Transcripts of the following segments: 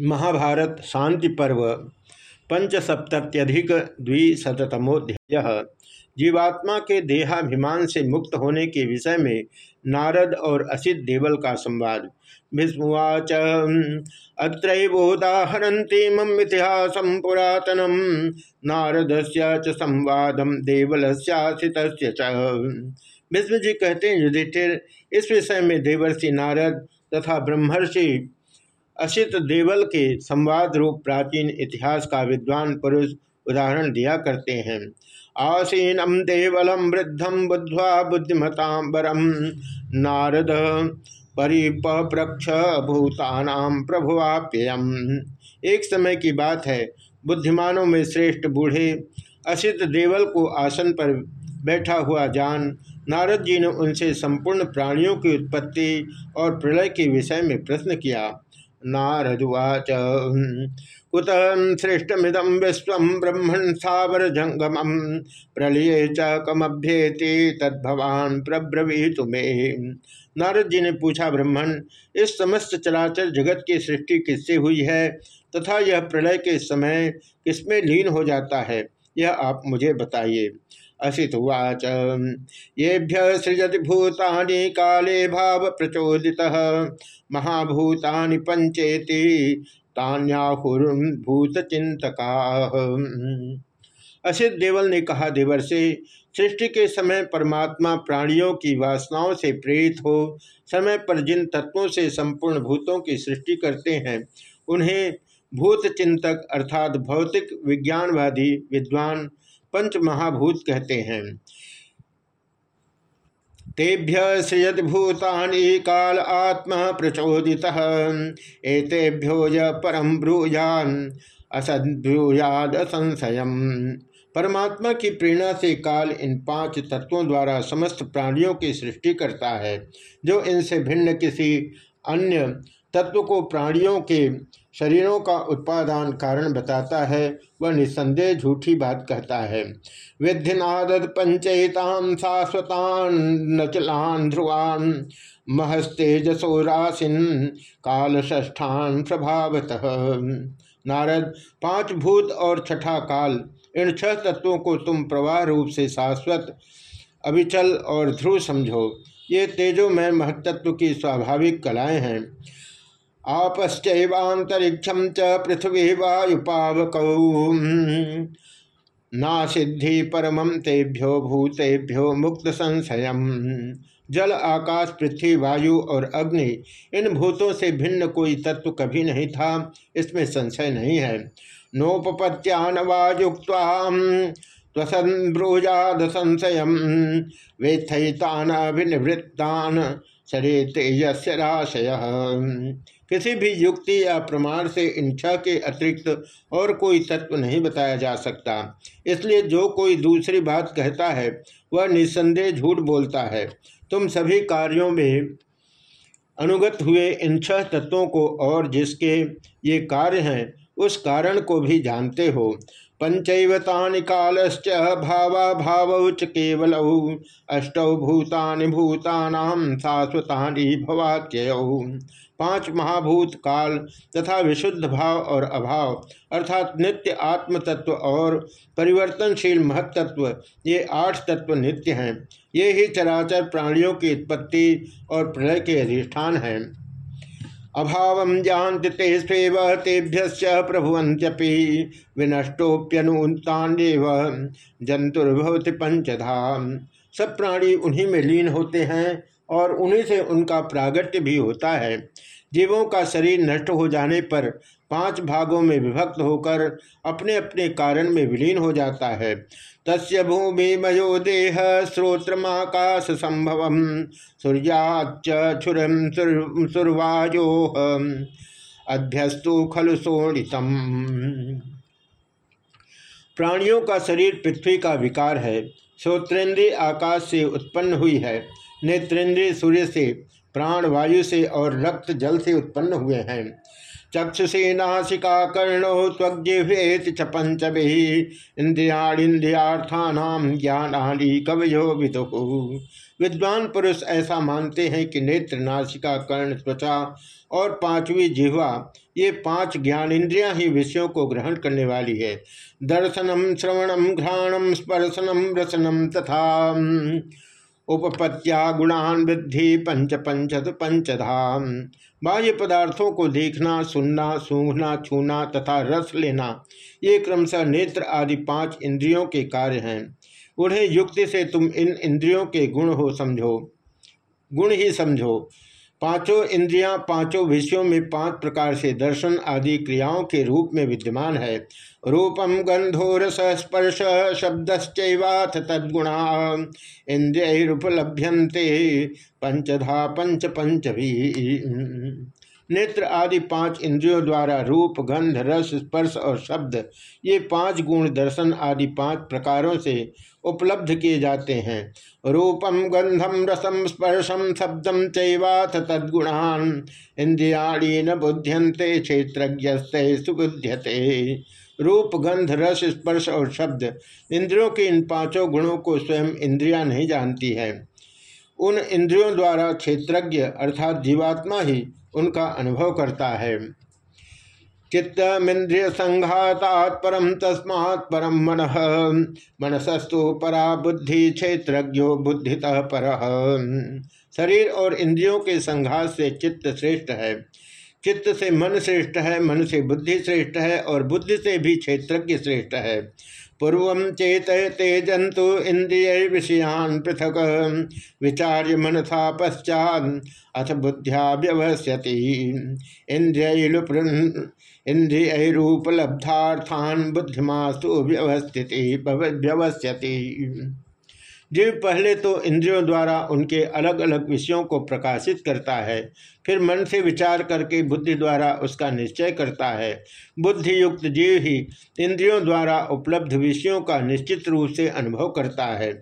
महाभारत शांति पर्व, पंचसप्तत्यधिक द्विशतमोध्याय जीवात्मा के देहाभिमान से मुक्त होने के विषय में नारद और असित देवल का संवाद। भीष्मवाच अत्रोदाहरती मम इतिहास पुरातनम नारद से संवादम देवल भीष्म जी कहते हैं, युधिष्ठिर, इस विषय में देवर्षि नारद तथा ब्रह्मर्षि असित देवल के संवाद रूप प्राचीन इतिहास का विद्वान पुरुष उदाहरण दिया करते हैं। आसीनम देवलम वृद्धम बुद्ध्वा बुद्धिमताबरम। नारद परिप्रक्ष भूतानाम प्रभुवाप्ययम। एक समय की बात है, बुद्धिमानों में श्रेष्ठ बूढ़े असित देवल को आसन पर बैठा हुआ जान, नारद जी ने उनसे संपूर्ण प्राणियों की उत्पत्ति और प्रलय के विषय में प्रश्न किया। नारदुवाच। कुत सृष्टमिदम विश्व ब्रह्मण सावर जंगम प्रलय च कमभ्येति तद्भवान प्रब्रवी तुम्हें नारद जी ने पूछा ब्रह्मण इस समस्त चराचर जगत की सृष्टि किससे हुई है? तथा यह प्रलय के समय किसमें लीन हो जाता है? यह आप मुझे बताइए। असितुवाच। येभ्य सृजति भूतानि काले भाव प्रचोदित महाभूतानि पंचेति तान्याहुर्भूत चिंतका असित देवल ने कहा, देवर से, सृष्टि के समय परमात्मा प्राणियों की वासनाओं से प्रेरित हो, समय पर जिन तत्वों से संपूर्ण भूतों की सृष्टि करते हैं, उन्हें भूत चिंतक अर्थात भौतिक विज्ञानवादी, विद्वान पंच महाभूत कहते हैं। तेभ्य सृजत भूतानि काल आत्मा प्रचोदित। एतेभ्यो य परम ब्रूजान असद्ब्रूयाद संशय परमात्मा की प्रेरणा से काल इन पाँच तत्वों द्वारा समस्त प्राणियों की सृष्टि करता है, जो इनसे भिन्न किसी अन्य तत्व को प्राणियों के शरीरों का उत्पादन कारण बताता है, वह निस्संदेह झूठी बात कहता है। विधिनादत पंचयतान शाश्वतान नचलान ध्रुवान महस्तेजसो राशिन काल ष्ठान प्रभावतः। नारद, पाँच भूत और छठा काल, इन छह तत्वों को तुम प्रवाह रूप से शाश्वत, अविचल और ध्रुव समझो। ये तेजोमय महत्त्व की स्वाभाविक कलाएँ हैं। आपश्चैवांतरिक्षम च पृथ्वी वायुपावक ना सिद्धि परम तेभ्यो भूतेभ्यो मुक्त संशय जल, आकाश, पृथ्वी, वायु और अग्नि, इन भूतों से भिन्न कोई तत्व कभी नहीं था। इसमें संशय नहीं है। नोपत्यान वायुक्त त्वसंब्रूजाद संशय वेत्थतान अभिनिवृत्तान शरीर तेजस्राशय किसी भी युक्ति या प्रमाण से इन छह के अतिरिक्त और कोई तत्व नहीं बताया जा सकता। इसलिए जो कोई दूसरी बात कहता है, वह निस्संदेह झूठ बोलता है। तुम सभी कार्यों में अनुगत हुए इन छह तत्वों को और जिसके ये कार्य हैं, उस कारण को भी जानते हो। पंचैवतानि कालश्च भावा भाव च केवल। अष्टौ भूतानि भूतानाम शाश्वतानि भवाक्यौ पाँच महाभूत काल तथा विशुद्ध भाव और अभाव, अर्थात नित्य आत्म तत्व और परिवर्तनशील महत्त्व ये आठ तत्व नित्य हैं। ये ही चराचर प्राणियों की उत्पत्ति और प्रलय के अधिष्ठान हैं। अभाव जानते ते स्वेव तेभ्य प्रभुवंत्यपि विनष्टोप्यनुतान्यव जंतुर्भवति पंचधा सब प्राणी उन्हीं में लीन होते हैं और उन्हीं से उनका प्रागट्य भी होता है। जीवों का शरीर नष्ट हो जाने पर पाँच भागों में विभक्त होकर अपने अपने कारण में विलीन हो जाता है। तस्य भूमि मयो देह श्रोत्रमाकाश संभव सूर्याच्चुरम सुरवाजो अभ्यस्तु खलु शोणितम प्राणियों का शरीर पृथ्वी का विकार है। श्रोत्रेंद्रिय आकाश से उत्पन्न हुई है। नेत्रेंद्रिय सूर्य से प्राण वायु से और रक्त जल से उत्पन्न हुए हैं। चक्षुषी नासिका कर्णो त्वग्जिह्वेत च पंचभि इंद्रियाणिंद्रियार्थानाम ज्ञानानि कवयो विदु। विद्वान पुरुष ऐसा मानते हैं कि नेत्र नासिका कर्ण त्वचा और पांचवी जिह्वा, ये पाँच ज्ञान इंद्रियाँ ही विषयों को ग्रहण करने वाली है। दर्शनम, श्रवणम, घ्राणम, स्पर्शनम, रसनम तथा उपपत्या गुणान वृद्धि पंच पंच पंचधाम। बाह्य पदार्थों को देखना, सुनना, सूंघना, छूना तथा रस लेना, ये क्रमशः नेत्र आदि पाँच इंद्रियों के कार्य हैं। उन्हें युक्ति से तुम इन इंद्रियों के गुण हो समझो। गुण ही समझो। पाँचों इंद्रियाँ पाँचों विषयों में पाँच प्रकार से दर्शन आदि क्रियाओं के रूप में विद्यमान है। रूपम गंधो रस स्पर्श शब्दश्चैवाथ तद्गुणा। इंद्रियपलभ्यंते पंचधा, पंच पंच भी नेत्र आदि पाँच इंद्रियों द्वारा रूप गंध रस, स्पर्श और शब्द, ये पाँच गुण दर्शन आदि पाँच प्रकारों से उपलब्ध किए जाते हैं। रूपम गंधम रसम स्पर्शम शब्दम चैवाथ तद्गुणान। इंद्रियाणी न बुध्यंते क्षेत्र सुबुध्यते। रूप, गंध, रस, स्पर्श और शब्द। इंद्रियों के इन पाँचों गुणों को स्वयं इंद्रियाँ नहीं जानती है। उन इंद्रियों द्वारा क्षेत्रज्ञ अर्थात जीवात्मा ही उनका अनुभव करता है। चित्तमिंद्रिय संघातात परम तस्मात् परम मन। मनसस्तु परा बुद्धि क्षेत्रज्ञो बुद्धित पर। शरीर और इंद्रियों के संघात से चित्त श्रेष्ठ है। चित्त से मन श्रेष्ठ है, मन से बुद्धि श्रेष्ठ है और बुद्धि से भी क्षेत्रज्ञ श्रेष्ठ है। पूर्व चेतयते जंतु इंद्रिय विषयान पृथक, विचार्य मनसा पश्चात अथ बुद्ध्या व्यवस्यति। इंद्रिय इंद्रियरूपलब्धार्थान बुद्धिमास्तु व्यवस्थिति व्यवस्थ्यति जीव पहले तो इंद्रियों द्वारा उनके अलग अलग विषयों को प्रकाशित करता है, फिर मन से विचार करके बुद्धि द्वारा उसका निश्चय करता है। बुद्धि युक्त जीव ही इंद्रियों द्वारा उपलब्ध विषयों का निश्चित रूप से अनुभव करता है।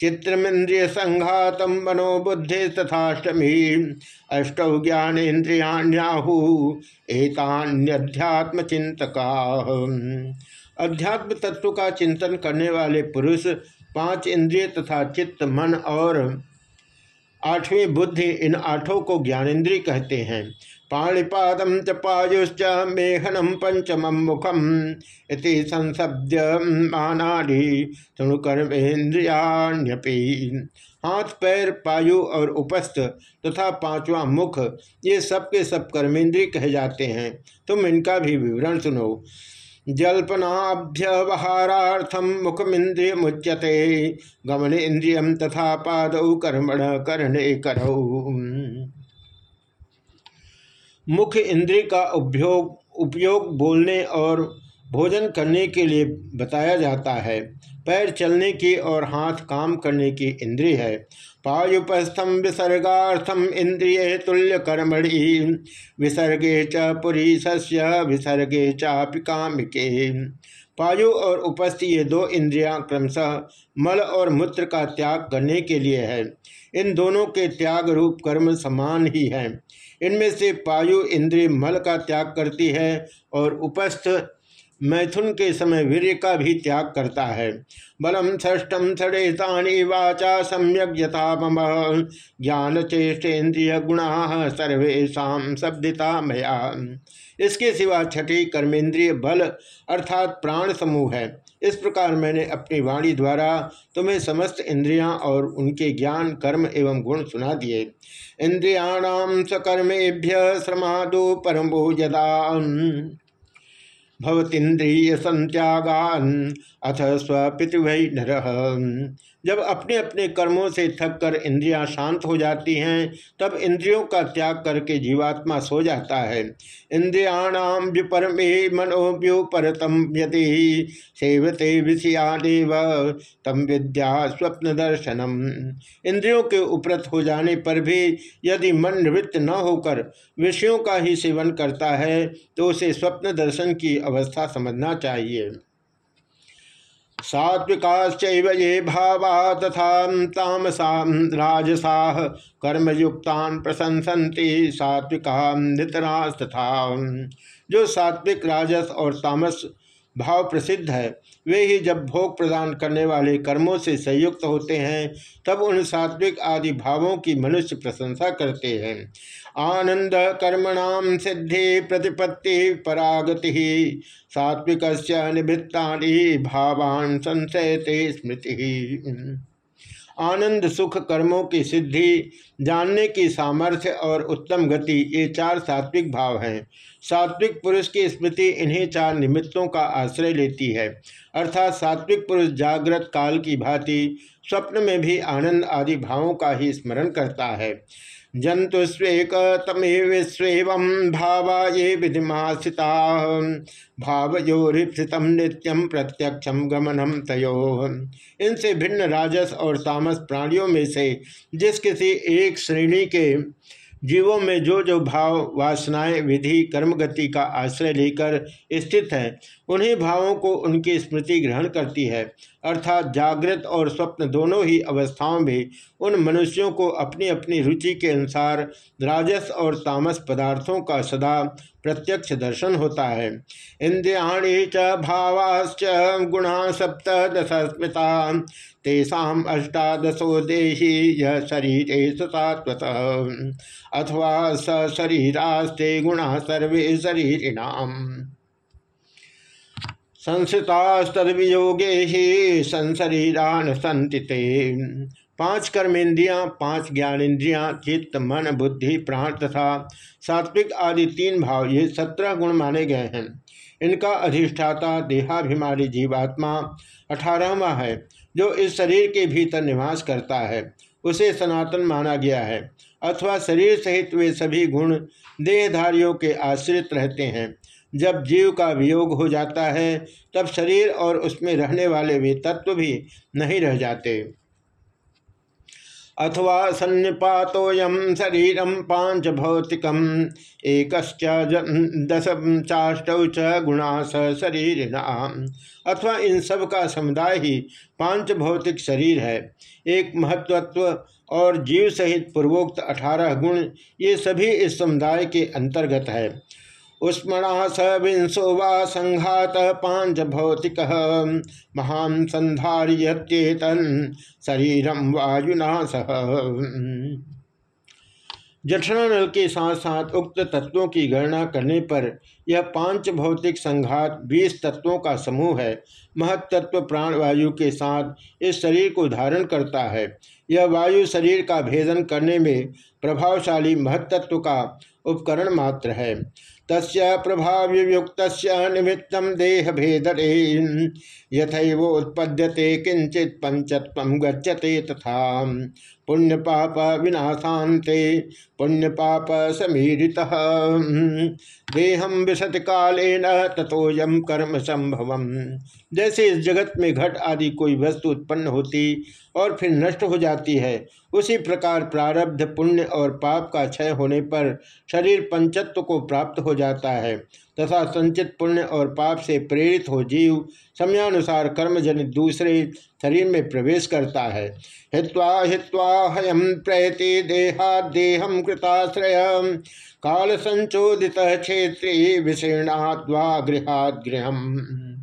चित्रमिंद्रिय संघातम मनो बुद्धि तथाष्टमी अष्टौ ज्ञान इंद्रियाहु एतान्यध्यात्म चिंतका अध्यात्म तत्व का चिंतन करने वाले पुरुष पाँच इंद्रिय तथा चित्त, मन और आठवीं बुद्धि इन आठों को ज्ञानेन्द्रिय कहते हैं। पाणिपादम च पायुश्च मेघनम पंचम मुखम इति संसद्य मानादि तृणुकर्मेन्द्रियाण्यपि। हाथ, पैर, पायु और उपस्थ तथा पांचवा मुख, ये सब सब कर्मेंद्रिय कहे जाते हैं। तुम इनका भी विवरण सुनो। जल्पनाभ्यवहारार्थम मुखमिंद्रिय मुच्यते गमन इंद्रिय तथा पाद कर्मण करणे करौ। मुख इंद्रिय का उपयोग उपयोग बोलने और भोजन करने के लिए बताया जाता है। पैर चलने की और हाथ काम करने की इंद्रिय है। पायुपस्थम विसर्गार्थम इंद्रिय तुल्य कर्मणि विसर्गे च पुरीस्य विसर्गे चापि कामिके। पायु और उपस्थ ये दो इंद्रियाँ क्रमशः मल और मूत्र का त्याग करने के लिए है। इन दोनों के त्याग रूप कर्म समान ही हैं। इनमें से पायु इंद्रिय मल का त्याग करती है और उपस्थ मैथुन के समय वीर्य का भी त्याग करता है। बलम ष्टम षडेतानी वाचा सम्यक यथा मम ज्ञान चेष्टेन्द्रिय गुणा सर्वेशा शब्दिता मया। इसके सिवा छठी कर्मेंद्रिय बल अर्थात प्राण समूह है। इस प्रकार मैंने अपनी वाणी द्वारा तुम्हें समस्त इंद्रियाँ और उनके ज्ञान, कर्म एवं गुण सुना दिए। इंद्रियाणाम सकर्मेभ्य श्रमादो परमो यदा भवतीन्द्रिय संत्यागान अथ स्वपितुभय नर। जब अपने अपने कर्मों से थक कर इंद्रियाँ शांत हो जाती हैं, तब इंद्रियों का त्याग करके जीवात्मा सो जाता है। इंद्रियाणाम व्युपरमे मनोव्युपरतम यदि ही सेवते विषयादेव तम विद्या स्वप्न दर्शनम इंद्रियों के उपरत हो जाने पर भी यदि मन निवृत्त न होकर विषयों का ही सेवन करता है तो उसे स्वप्न दर्शन की अवस्था समझना चाहिए। सात्विकाश्च ये भावा तथा तामसा राजसा कर्मयुक्ता प्रशंसन्ति सात्विका नितरास्तथा। जो सात्विक, राजस और तामस भाव प्रसिद्ध है। वे ही जब भोग प्रदान करने वाले कर्मों से संयुक्त होते हैं, तब उन सात्विक आदि भावों की मनुष्य प्रशंसा करते हैं। आनंद कर्मणाम सिद्धि प्रतिपत्ति परागति सात्विक निवृत्ता भावान संशयते स्मृति। आनंद, सुख कर्मों की सिद्धि, जानने की सामर्थ्य और उत्तम गति, ये चार सात्विक भाव हैं। सात्विक पुरुष की स्मृति इन्हीं चार निमित्तों का आश्रय लेती है। अर्थात सात्विक पुरुष जागृत काल की भांति स्वप्न में भी आनंद आदि भावों का ही स्मरण करता है। जंतुस्वेक तमेव भावा ये विधिमासिता भावयोरिप्सित नित्यम प्रत्यक्षम गमनम तयो। इनसे भिन्न राजस और तामस प्राणियों में से जिस किसी एक श्रेणी के जीवों में जो जो भाव, वासनाएँ, विधि, कर्मगति का आश्रय लेकर स्थित हैं, उन्हीं भावों को उनकी स्मृति ग्रहण करती है। अर्थात जागृत और स्वप्न दोनों ही अवस्थाओं में उन मनुष्यों को अपनी अपनी रुचि के अनुसार राजस और तामस पदार्थों का सदा प्रत्यक्ष दर्शन होता है। इंद्रियाणी च भावाश्च गुणा सप्त दश स्मृता तेषाम अष्टादशो देही यह शरीर सात्वत अथवा स शरीरास्ते गुणा सर्वे शरीरिणाम। संस्थितास्तवियोगे ही संशरीरान संतिते पाँच कर्मेंद्रियाँ, पाँच ज्ञानेन्द्रियाँ चित्त, मन, बुद्धि, प्राण तथा सात्विक आदि तीन भाव ये सत्रह गुण माने गए हैं। इनका अधिष्ठाता देहाभिमारी जीवात्मा अठारहवा है, जो इस शरीर के भीतर निवास करता है। उसे सनातन माना गया है, अथवा शरीर सहित वे सभी गुण देहधारियों के आश्रित रहते हैं। जब जीव का वियोग हो जाता है, तब शरीर और उसमें रहने वाले वे तत्व भी नहीं रह जाते। अथवा सन्निपातोयम शरीरम पाँच भौतिकम एक दस चाष्ट च गुणा स शरीर अथवा इन सब का समुदाय ही पाँच भौतिक शरीर है। एक महत्वत्व और जीव सहित पूर्वोक्त अठारह गुण ये सभी इस समुदाय के अंतर्गत है। उष्मणा स विंशो वा संघात पाँच भौतिक महान संधारियत्येतन शरीरम वायुना सह। जठरानल के साथ साथ उक्त तत्वों की गणना करने पर यह पाँच भौतिक संघात बीस तत्वों का समूह है। महत्त्व प्राण वायु के साथ इस शरीर को धारण करता है। यह वायु शरीर का भेदन करने में प्रभावशाली महत्त्व का उपकरण मात्र है। तस् प्रभावयुक्त निमित्त देह भेदरे यथोत्पद्यते किंचित पंचत्व गच्छते तथा। पुण्य पाप विनाशांते पुण्य पाप समीरित। देहम विशत कालेन तथोयम कर्म संभव जैसे इस जगत में घट आदि कोई वस्तु उत्पन्न होती और फिर नष्ट हो जाती है। उसी प्रकार प्रारब्ध, पुण्य और पाप का क्षय होने पर शरीर पंचत्व को प्राप्त हो जाता है तथा संचित पुण्य और पाप से प्रेरित हो जीव समयानुसार कर्मजनित दूसरे शरीर में प्रवेश करता है। हित्वा हित्वा हयम प्रयति देहा देहम कृताश्रय काल संचोदित क्षेत्री विशीर्णाद्वा गृहाद गृहम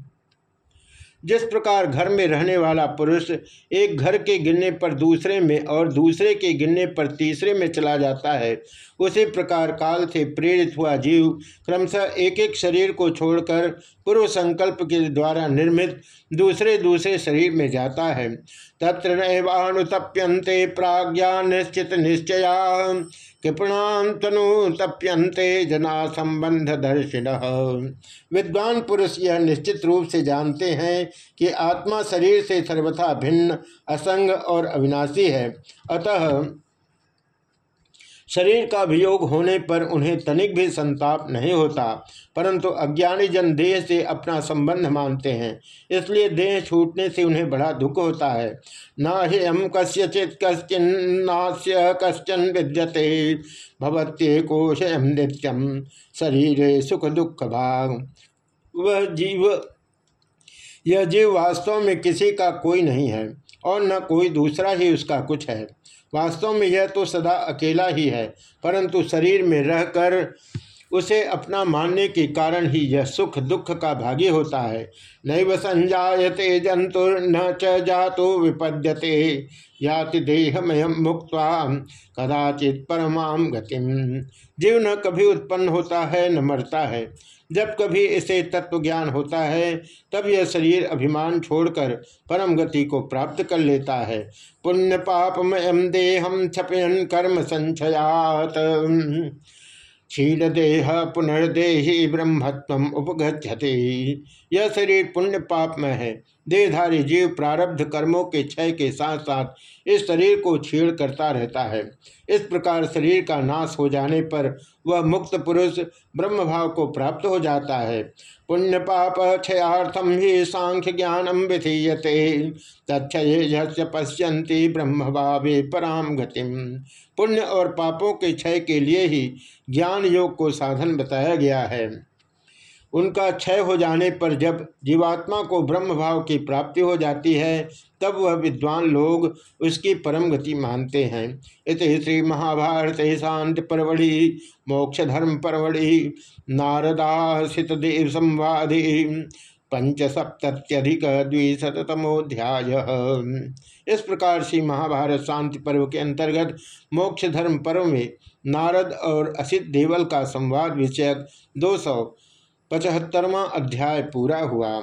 जिस प्रकार घर में रहने वाला पुरुष एक घर के गिरने पर दूसरे में और दूसरे के गिरने पर तीसरे में चला जाता है, उसी प्रकार काल से प्रेरित हुआ जीव क्रमशः एक एक शरीर को छोड़कर पूर्व संकल्प के द्वारा निर्मित दूसरे दूसरे शरीर में जाता है। तत्र नैवानुतप्यंते प्राज्ञा निश्चित निश्चया। कृपणातनु तप्यंते जना संबंध दर्शिन विद्वान पुरुष यह निश्चित रूप से जानते हैं कि आत्मा शरीर से सर्वथा भिन्न, असंग और अविनाशी है। अतः शरीर का वियोग होने पर उन्हें तनिक भी संताप नहीं होता, परंतु अज्ञानी जन देह से अपना संबंध मानते हैं। इसलिए देह छूटने से उन्हें बड़ा दुख होता है। न ही हम कस्यचित कश्चिन्नास्य कश्चन विद्यते, भवत्ये कोशयम नित्यम शरीर सुख दुख भाग वह जीव, यह जीव वास्तव में किसी का कोई नहीं है, और न कोई दूसरा ही उसका कुछ है। वास्तव में यह तो सदा अकेला ही है परंतु शरीर में रहकर उसे अपना मानने के कारण ही यह सुख दुख का भागी होता है। नैव संजायते जंतु न च जातो विपद्यते, याति देहमय मुक्त कदाचित परमाम गतिम। जीव न कभी उत्पन्न होता है, न मरता है। जब कभी इसे तत्व ज्ञान होता है, तब यह शरीर अभिमान छोड़कर परम गति को प्राप्त कर लेता है। पुण्य पापमयम देहम छपयन कर्म संचयात क्षीण देह पुनर्देही ब्रह्मत्व उपगछते यह शरीर पुण्य पाप में है। देहधारी जीव प्रारब्ध कर्मों के क्षय के साथ साथ इस शरीर को छीण करता रहता है। इस प्रकार शरीर का नाश हो जाने पर वह मुक्त पुरुष ब्रह्म भाव को प्राप्त हो जाता है। पुण्य पाप क्षयाथम ही सांख्य ज्ञानम विधीयते। तक्षय पश्यंती ब्रह्म भावे पराम गतिम। पुण्य और पापों के क्षय के लिए ही ज्ञान योग को साधन बताया गया है। उनका क्षय हो जाने पर जब जीवात्मा को ब्रह्म भाव की प्राप्ति हो जाती है, तब वह विद्वान लोग उसकी परम गति मानते हैं। इत श्री महाभारत शांति परवड़ी मोक्ष धर्म परवड़ी देव संवादि पंच सप्तत्यधिक द्विशतमोध्याय इस प्रकार से महाभारत शांति पर्व के अंतर्गत मोक्ष धर्म पर्व में नारद और असित देवल का संवाद विषयक दो सौ पचहत्तरवा अध्याय पूरा हुआ।